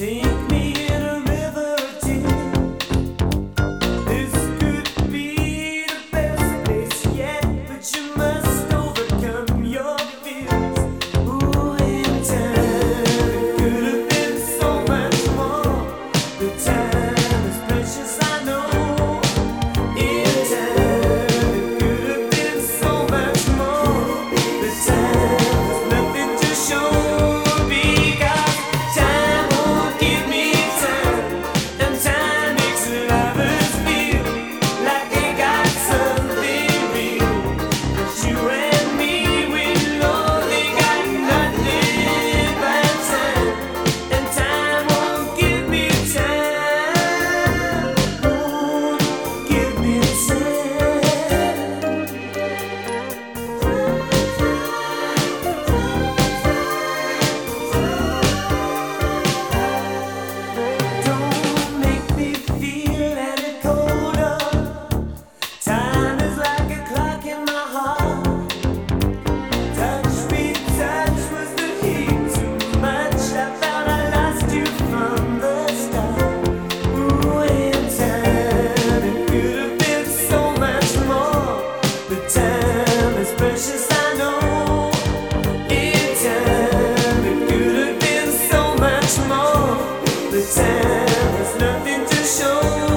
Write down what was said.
Seek me. Time, there's nothing to show.